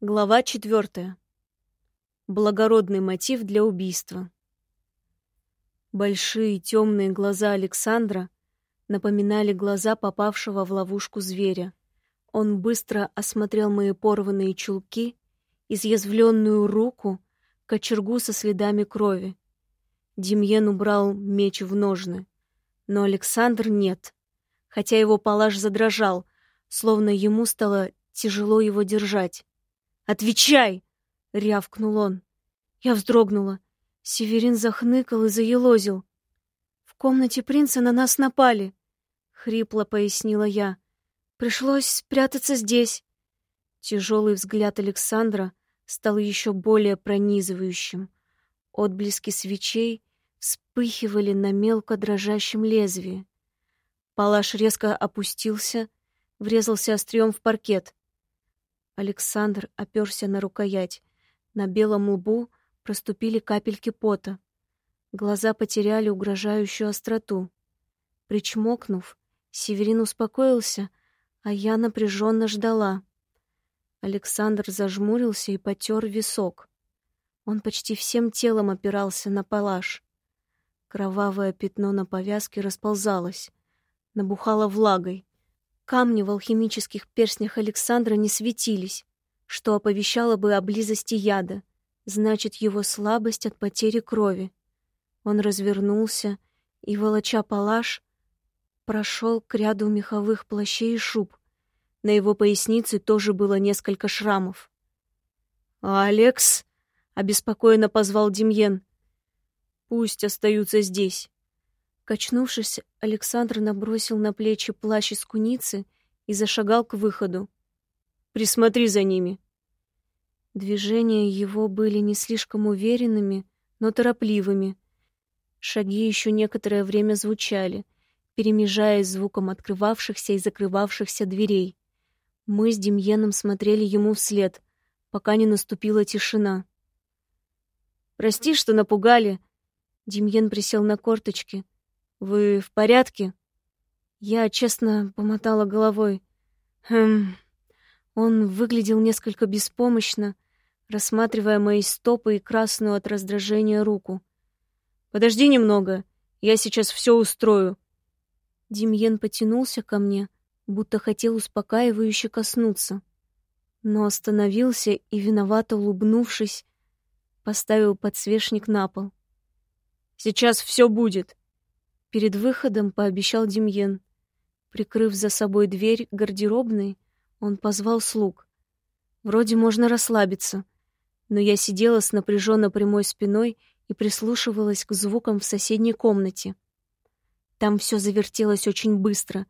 Глава четвертая. Благородный мотив для убийства. Большие темные глаза Александра напоминали глаза попавшего в ловушку зверя. Он быстро осмотрел мои порванные чулки, изъязвленную руку, кочергу со следами крови. Демьен убрал меч в ножны, но Александр нет, хотя его палаш задрожал, словно ему стало тяжело его держать. «Отвечай!» — рявкнул он. Я вздрогнула. Северин захныкал и заелозил. «В комнате принца на нас напали», — хрипло пояснила я. «Пришлось спрятаться здесь». Тяжелый взгляд Александра стал еще более пронизывающим. Отблески свечей вспыхивали на мелко дрожащем лезвии. Палаш резко опустился, врезался острием в паркет. Александр оперся на рукоять. На белом лбу проступили капельки пота. Глаза потеряли угрожающую остроту. Причмокнув, Северин успокоился, а я напряженно ждала. Александр зажмурился и потер висок. Он почти всем телом опирался на палаш. Кровавое пятно на повязке расползалось, набухало влагой. Камни в алхимических перстнях Александра не светились, что оповещало бы о близости яда, значит, его слабость от потери крови. Он развернулся и, волоча палаш, прошел к ряду меховых плащей и шуб. На его пояснице тоже было несколько шрамов. «Алекс!» — обеспокоенно позвал Демьен. «Пусть остаются здесь. Качнувшись, Александр набросил на плечи плащ из куницы и зашагал к выходу. «Присмотри за ними!» Движения его были не слишком уверенными, но торопливыми. Шаги еще некоторое время звучали, перемежаясь звуком открывавшихся и закрывавшихся дверей. Мы с Демьеном смотрели ему вслед, пока не наступила тишина. «Прости, что напугали!» Демьен присел на корточки — вы в порядке? Я честно помотала головой. Хм. Он выглядел несколько беспомощно, рассматривая мои стопы и красную от раздражения руку. Подожди немного, я сейчас все устрою. Демьен потянулся ко мне, будто хотел успокаивающе коснуться, но остановился и виновато улыбнувшись, поставил подсвечник на пол. Сейчас все будет. Перед выходом пообещал Демьен. Прикрыв за собой дверь гардеробной, он позвал слуг. Вроде можно расслабиться, но я сидела с напряженно прямой спиной и прислушивалась к звукам в соседней комнате. Там все завертелось очень быстро,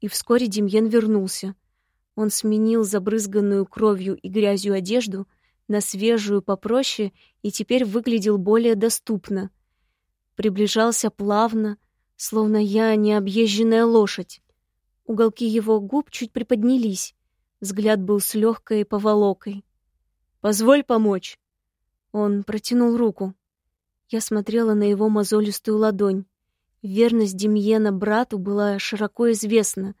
и вскоре Демьен вернулся. Он сменил забрызганную кровью и грязью одежду на свежую попроще и теперь выглядел более доступно. Приближался плавно, словно я не объезженная лошадь. Уголки его губ чуть приподнялись, взгляд был с легкой поволокой. «Позволь помочь!» Он протянул руку. Я смотрела на его мозолистую ладонь. Верность Демьена брату была широко известна,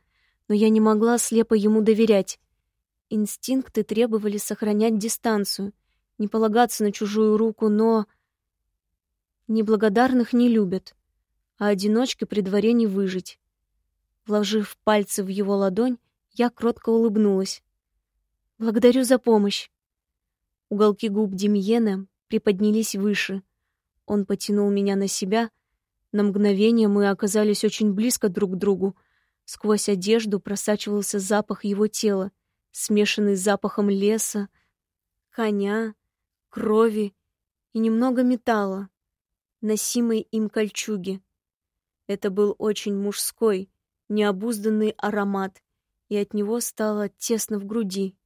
но я не могла слепо ему доверять. Инстинкты требовали сохранять дистанцию, не полагаться на чужую руку, но... Неблагодарных не любят а одиночке при дворе не выжить. Вложив пальцы в его ладонь, я кротко улыбнулась. «Благодарю за помощь». Уголки губ Демьена приподнялись выше. Он потянул меня на себя. На мгновение мы оказались очень близко друг к другу. Сквозь одежду просачивался запах его тела, смешанный с запахом леса, коня, крови и немного металла, носимой им кольчуги. Это был очень мужской, необузданный аромат, и от него стало тесно в груди.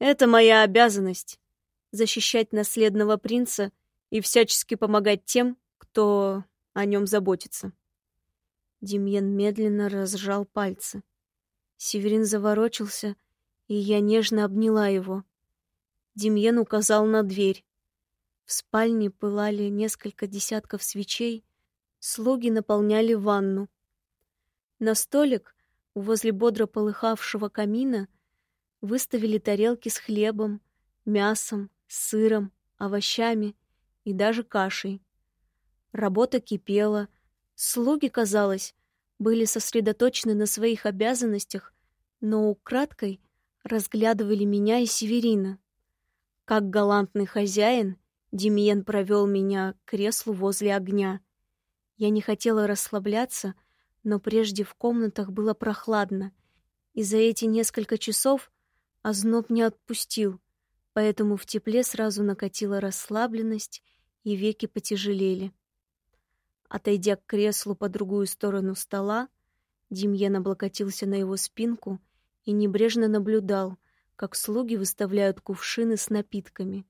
«Это моя обязанность — защищать наследного принца и всячески помогать тем, кто о нем заботится». Демьен медленно разжал пальцы. Северин заворочился, и я нежно обняла его. Демьен указал на дверь. В спальне пылали несколько десятков свечей, Слуги наполняли ванну. На столик возле бодро полыхавшего камина выставили тарелки с хлебом, мясом, сыром, овощами и даже кашей. Работа кипела, слуги, казалось, были сосредоточены на своих обязанностях, но украдкой разглядывали меня и Северина. Как галантный хозяин, Демьен провел меня к креслу возле огня. Я не хотела расслабляться, но прежде в комнатах было прохладно, и за эти несколько часов озноб не отпустил, поэтому в тепле сразу накатила расслабленность, и веки потяжелели. Отойдя к креслу по другую сторону стола, Демьен облокотился на его спинку и небрежно наблюдал, как слуги выставляют кувшины с напитками,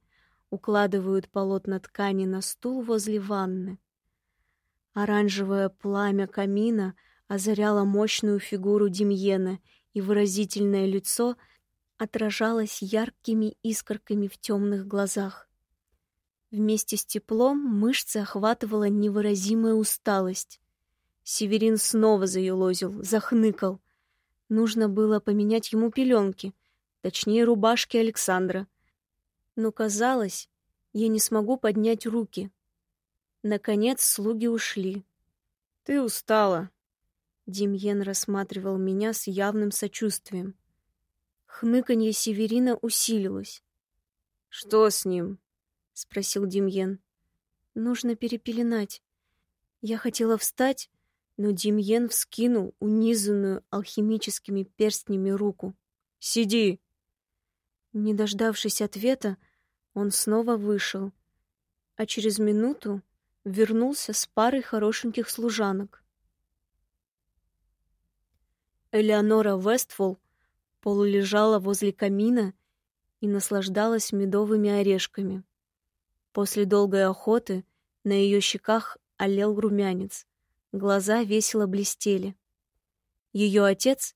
укладывают полотна ткани на стул возле ванны. Оранжевое пламя камина озаряло мощную фигуру Демьена, и выразительное лицо отражалось яркими искорками в темных глазах. Вместе с теплом мышцы охватывала невыразимая усталость. Северин снова заелозил, захныкал. Нужно было поменять ему пеленки, точнее рубашки Александра. Но казалось, я не смогу поднять руки. Наконец слуги ушли. «Ты устала», Демьен рассматривал меня с явным сочувствием. Хныканье Северина усилилось. «Что с ним?» — спросил Демьен. «Нужно перепеленать. Я хотела встать, но Демьен вскинул унизанную алхимическими перстнями руку. «Сиди!» Не дождавшись ответа, он снова вышел, а через минуту вернулся с парой хорошеньких служанок. Элеонора Вестфол полулежала возле камина и наслаждалась медовыми орешками. После долгой охоты на ее щеках олел румянец, глаза весело блестели. Ее отец,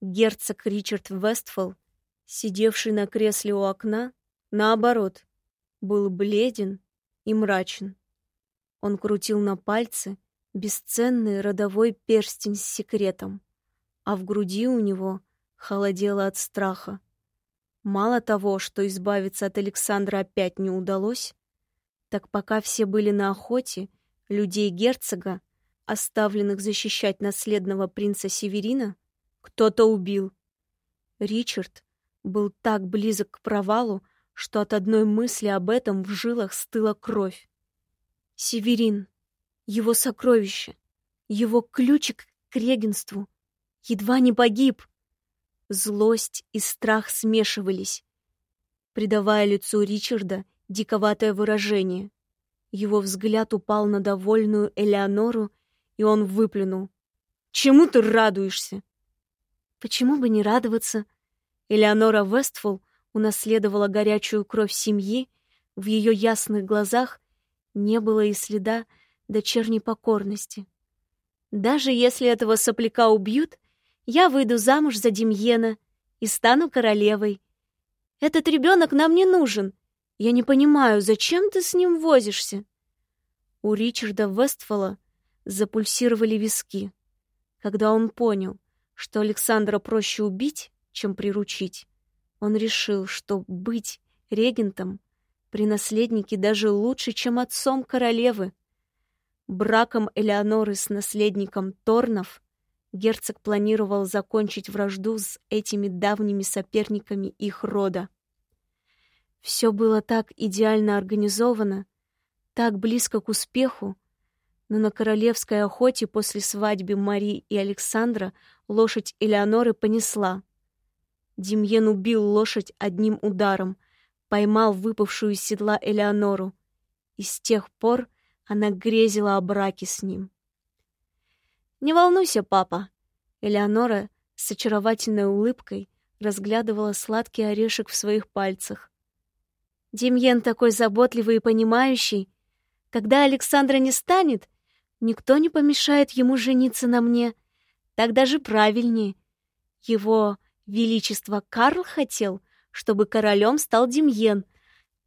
герцог Ричард Вестфол, сидевший на кресле у окна, наоборот, был бледен и мрачен. Он крутил на пальце бесценный родовой перстень с секретом, а в груди у него холодело от страха. Мало того, что избавиться от Александра опять не удалось, так пока все были на охоте, людей герцога, оставленных защищать наследного принца Северина, кто-то убил. Ричард был так близок к провалу, что от одной мысли об этом в жилах стыла кровь. Северин, его сокровище, его ключик к регенству, едва не погиб. Злость и страх смешивались, придавая лицу Ричарда диковатое выражение. Его взгляд упал на довольную Элеонору, и он выплюнул. «Чему ты радуешься?» «Почему бы не радоваться?» Элеонора Вестфол унаследовала горячую кровь семьи, в ее ясных глазах не было и следа дочерней покорности. «Даже если этого сопляка убьют, я выйду замуж за Демьена и стану королевой. Этот ребенок нам не нужен, я не понимаю, зачем ты с ним возишься?» У Ричарда Вестфола запульсировали виски, когда он понял, что Александра проще убить, чем приручить. Он решил, что быть регентом при наследнике даже лучше, чем отцом королевы. Браком Элеоноры с наследником Торнов герцог планировал закончить вражду с этими давними соперниками их рода. Все было так идеально организовано, так близко к успеху, но на королевской охоте после свадьбы Мари и Александра лошадь Элеоноры понесла. Демьен убил лошадь одним ударом, поймал выпавшую из седла Элеонору, и с тех пор она грезила о браке с ним. «Не волнуйся, папа!» Элеонора с очаровательной улыбкой разглядывала сладкий орешек в своих пальцах. Демьен такой заботливый и понимающий. Когда Александра не станет, никто не помешает ему жениться на мне. Так даже правильнее. Его Величество Карл хотел, чтобы королем стал Демьен.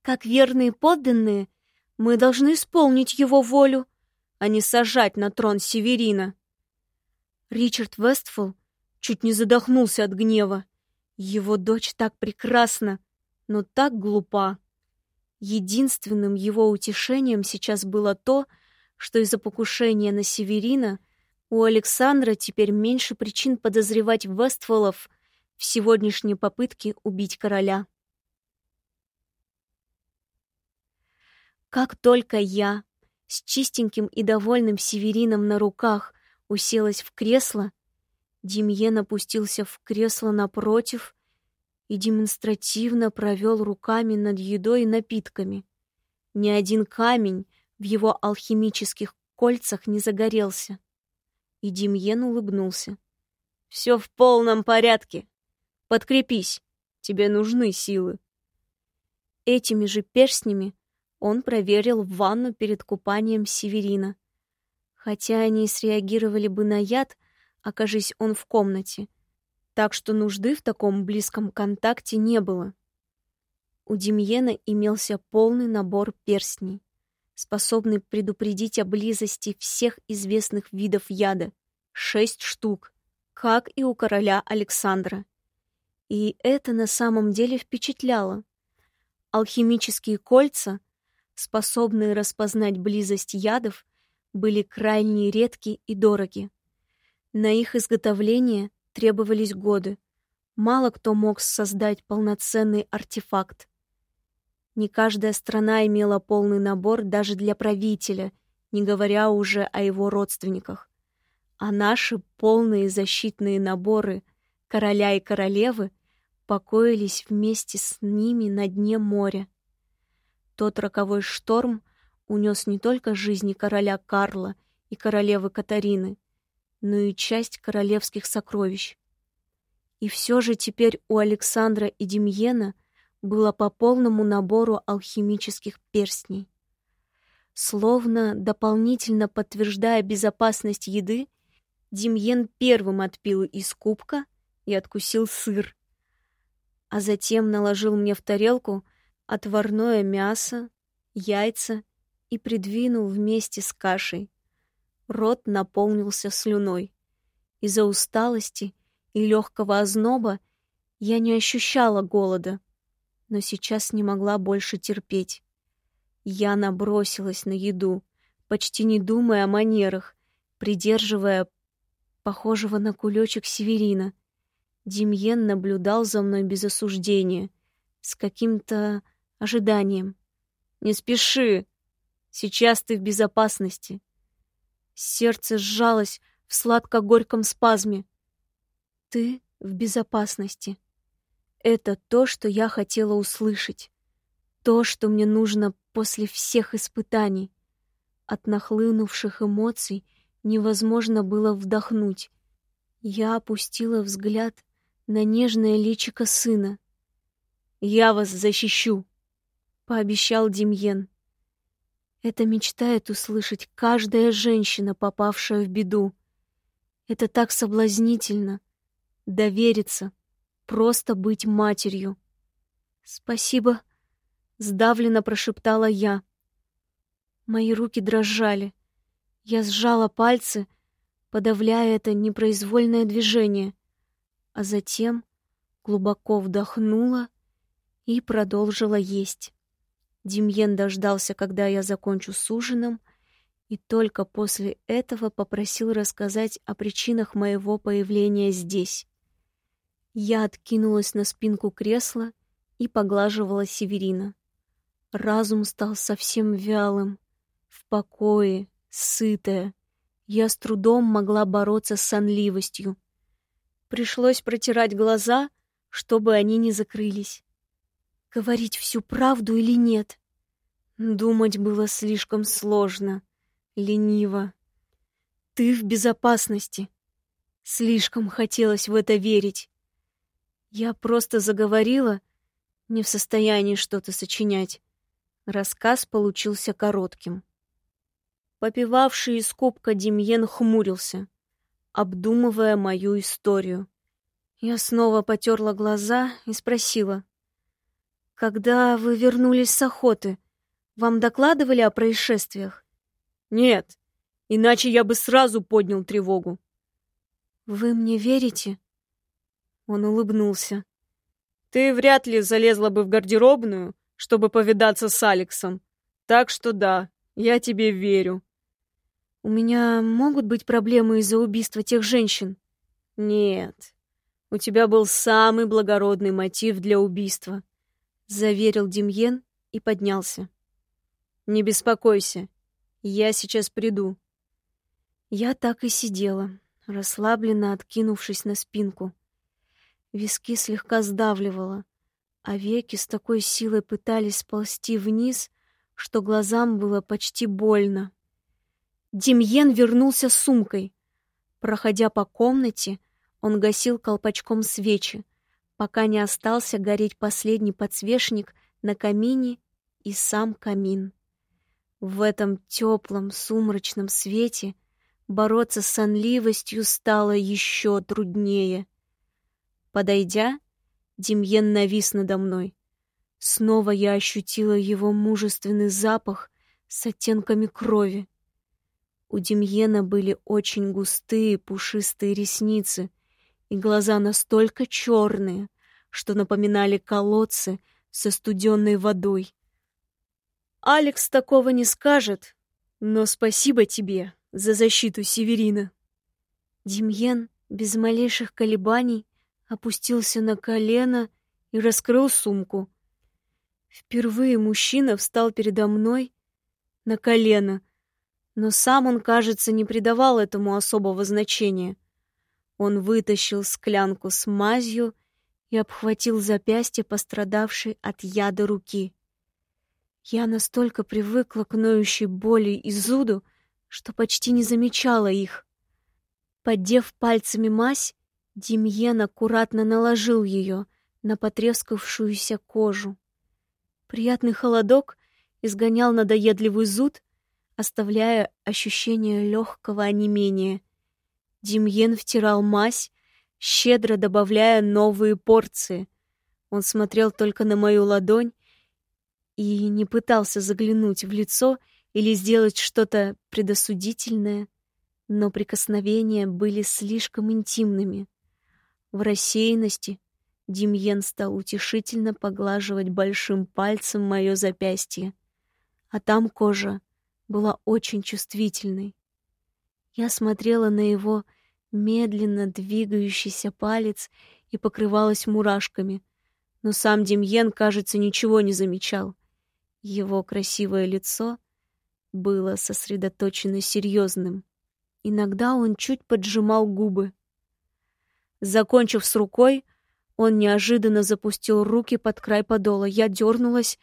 Как верные подданные, мы должны исполнить его волю, а не сажать на трон Северина. Ричард Вестфол чуть не задохнулся от гнева. Его дочь так прекрасна, но так глупа. Единственным его утешением сейчас было то, что из-за покушения на Северина у Александра теперь меньше причин подозревать Вестфолов в сегодняшней попытке убить короля. Как только я с чистеньким и довольным Северином на руках уселась в кресло, Демьен опустился в кресло напротив и демонстративно провел руками над едой и напитками. Ни один камень в его алхимических кольцах не загорелся. И Демьен улыбнулся. «Все в полном порядке. Подкрепись, тебе нужны силы». Этими же перстнями он проверил ванну перед купанием Северина. Хотя они среагировали бы на яд, окажись он в комнате, так что нужды в таком близком контакте не было. У Демьена имелся полный набор перстней, способный предупредить о близости всех известных видов яда — шесть штук, как и у короля Александра. И это на самом деле впечатляло. Алхимические кольца, способные распознать близость ядов, были крайне редки и дороги. На их изготовление требовались годы. Мало кто мог создать полноценный артефакт. Не каждая страна имела полный набор даже для правителя, не говоря уже о его родственниках. А наши полные защитные наборы короля и королевы покоились вместе с ними на дне моря. Тот роковой шторм унес не только жизни короля Карла и королевы Катарины — но и часть королевских сокровищ. И все же теперь у Александра и Демьена было по полному набору алхимических перстней. Словно дополнительно подтверждая безопасность еды, Демьен первым отпил из кубка и откусил сыр, а затем наложил мне в тарелку отварное мясо, яйца и придвинул вместе с кашей. Рот наполнился слюной. Из-за усталости и легкого озноба я не ощущала голода, но сейчас не могла больше терпеть. Я набросилась на еду, почти не думая о манерах, придерживая похожего на кулечек Северина. Демьен наблюдал за мной без осуждения, с каким-то ожиданием. «Не спеши! Сейчас ты в безопасности!» Сердце сжалось в сладко-горьком спазме. Ты в безопасности. Это то, что я хотела услышать. То, что мне нужно после всех испытаний. От нахлынувших эмоций невозможно было вдохнуть. Я опустила взгляд на нежное личико сына. «Я вас защищу», — пообещал Демьен. Это мечтает услышать каждая женщина, попавшая в беду. Это так соблазнительно. Довериться. Просто быть матерью. «Спасибо», — сдавленно прошептала я. Мои руки дрожали. Я сжала пальцы, подавляя это непроизвольное движение, а затем глубоко вдохнула и продолжила есть. Демьен дождался, когда я закончу с ужином, и только после этого попросил рассказать о причинах моего появления здесь. Я откинулась на спинку кресла и поглаживала Северина. Разум стал совсем вялым, в покое, сытая. Я с трудом могла бороться с сонливостью. Пришлось протирать глаза, чтобы они не закрылись. Говорить всю правду или нет? Думать было слишком сложно, лениво. Ты в безопасности. Слишком хотелось в это верить. Я просто заговорила, не в состоянии что-то сочинять. Рассказ получился коротким. Попивавший из кубка Демьен хмурился, обдумывая мою историю. Я снова потерла глаза и спросила. Когда вы вернулись с охоты, вам докладывали о происшествиях? Нет, иначе я бы сразу поднял тревогу. Вы мне верите? Он улыбнулся. Ты вряд ли залезла бы в гардеробную, чтобы повидаться с Алексом. Так что да, я тебе верю. У меня могут быть проблемы из-за убийства тех женщин? Нет. У тебя был самый благородный мотив для убийства, заверил Демьен и поднялся. Не беспокойся. Я сейчас приду. Я так и сидела, расслабленно откинувшись на спинку. Виски слегка сдавливало, а веки с такой силой пытались сползти вниз, что глазам было почти больно. Демьен вернулся с сумкой. Проходя по комнате, он гасил колпачком свечи, пока не остался гореть последний подсвечник на камине и сам камин. В этом теплом сумрачном свете бороться с сонливостью стало еще труднее. Подойдя, Демьен навис надо мной. Снова я ощутила его мужественный запах с оттенками крови. У Демьена были очень густые пушистые ресницы и глаза настолько черные, что напоминали колодцы со студенной водой. «Алекс такого не скажет, но спасибо тебе за защиту Северина». Демьен без малейших колебаний опустился на колено и раскрыл сумку. Впервые мужчина встал передо мной на колено, но сам он, кажется, не придавал этому особого значения. Он вытащил склянку с мазью и обхватил запястье пострадавшей от яда руки. Я настолько привыкла к ноющей боли и зуду, что почти не замечала их. Поддев пальцами мазь, Демьен аккуратно наложил ее на потрескавшуюся кожу. Приятный холодок изгонял надоедливый зуд, оставляя ощущение легкого онемения. Демьен втирал мазь, щедро добавляя новые порции. Он смотрел только на мою ладонь и не пытался заглянуть в лицо или сделать что-то предосудительное, но прикосновения были слишком интимными. В рассеянности Демьен стал утешительно поглаживать большим пальцем мое запястье, а там кожа была очень чувствительной. Я смотрела на его медленно двигающийся палец и покрывалась мурашками, но сам Демьен, кажется, ничего не замечал. Его красивое лицо было сосредоточено серьезным. Иногда он чуть поджимал губы, Закончив с рукой, он неожиданно запустил руки под край подола. Я дернулась,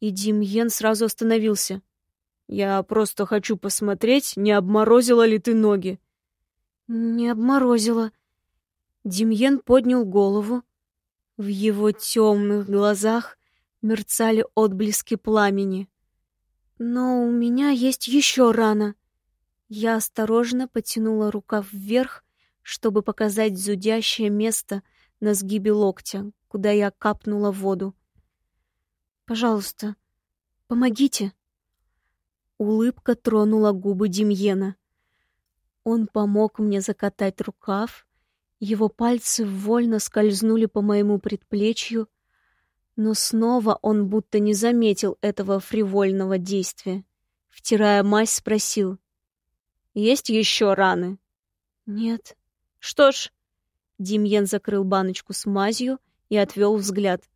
и Демьен сразу остановился. «Я просто хочу посмотреть, не обморозила ли ты ноги». «Не обморозила». Демьен поднял голову. В его темных глазах мерцали отблески пламени. «Но у меня есть еще рана». Я осторожно потянула рукав вверх, чтобы показать зудящее место на сгибе локтя, куда я капнула воду. «Пожалуйста, помогите!» Улыбка тронула губы Демьена. Он помог мне закатать рукав, его пальцы вольно скользнули по моему предплечью, но снова он будто не заметил этого фривольного действия. Втирая мазь, спросил. «Есть еще раны?» «Нет». Что ж, Демьен закрыл баночку с мазью и отвел взгляд.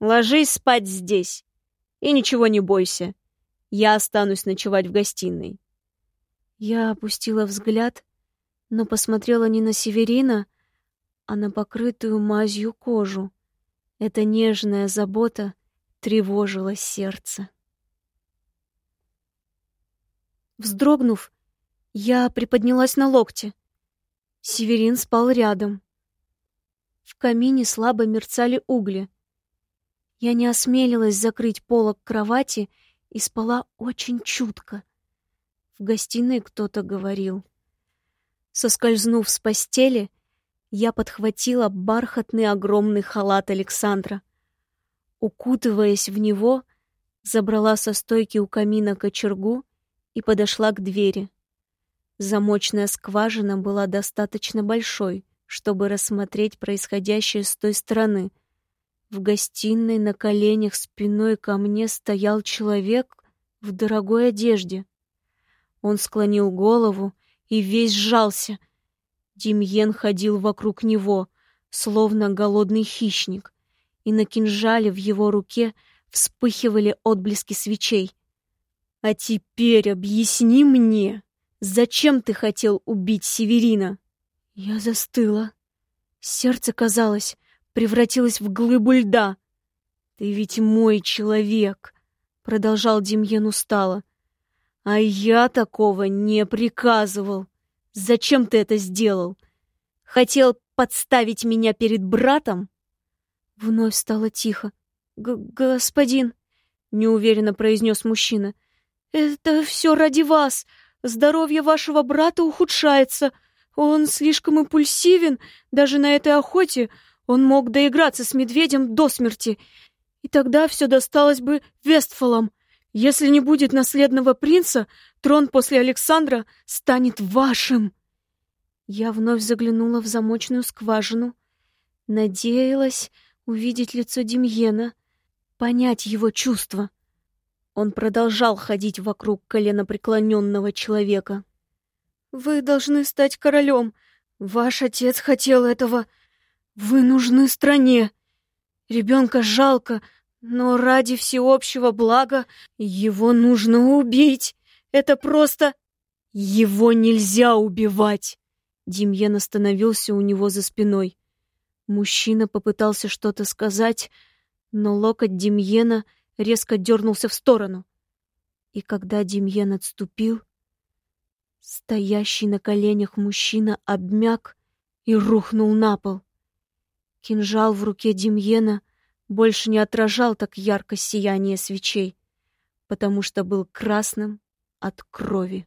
Ложись спать здесь и ничего не бойся. Я останусь ночевать в гостиной. Я опустила взгляд, но посмотрела не на Северина, а на покрытую мазью кожу. Эта нежная забота тревожила сердце. Вздрогнув, я приподнялась на локте. Северин спал рядом. В камине слабо мерцали угли. Я не осмелилась закрыть полок кровати и спала очень чутко. В гостиной кто-то говорил. Соскользнув с постели, я подхватила бархатный огромный халат Александра. Укутываясь в него, забрала со стойки у камина кочергу и подошла к двери. Замочная скважина была достаточно большой, чтобы рассмотреть происходящее с той стороны, В гостиной на коленях спиной ко мне стоял человек в дорогой одежде. Он склонил голову и весь сжался. Демьен ходил вокруг него, словно голодный хищник, и на кинжале в его руке вспыхивали отблески свечей. «А теперь объясни мне, зачем ты хотел убить Северина?» Я застыла. Сердце, казалось, превратилось в глыбу льда. «Ты ведь мой человек», — продолжал Демьен устало. «А я такого не приказывал. Зачем ты это сделал? Хотел подставить меня перед братом?» Вновь стало тихо. Г «Господин», — неуверенно произнес мужчина, — «это все ради вас. Здоровье вашего брата ухудшается. Он слишком импульсивен даже на этой охоте. Он мог доиграться с медведем до смерти, и тогда все досталось бы Вестфалам. Если не будет наследного принца, трон после Александра станет вашим. Я вновь заглянула в замочную скважину, надеялась увидеть лицо Демьена, понять его чувства. Он продолжал ходить вокруг коленопреклоненного человека. «Вы должны стать королем. Ваш отец хотел этого. Вы нужны стране. Ребенка жалко, но ради всеобщего блага его нужно убить. Это просто... Его нельзя убивать!» Демьен остановился у него за спиной. Мужчина попытался что-то сказать, но локоть Демьена резко дернулся в сторону. И когда Демьен отступил, стоящий на коленях мужчина обмяк и рухнул на пол. Кинжал в руке Демьена больше не отражал так ярко сияние свечей, потому что был красным от крови.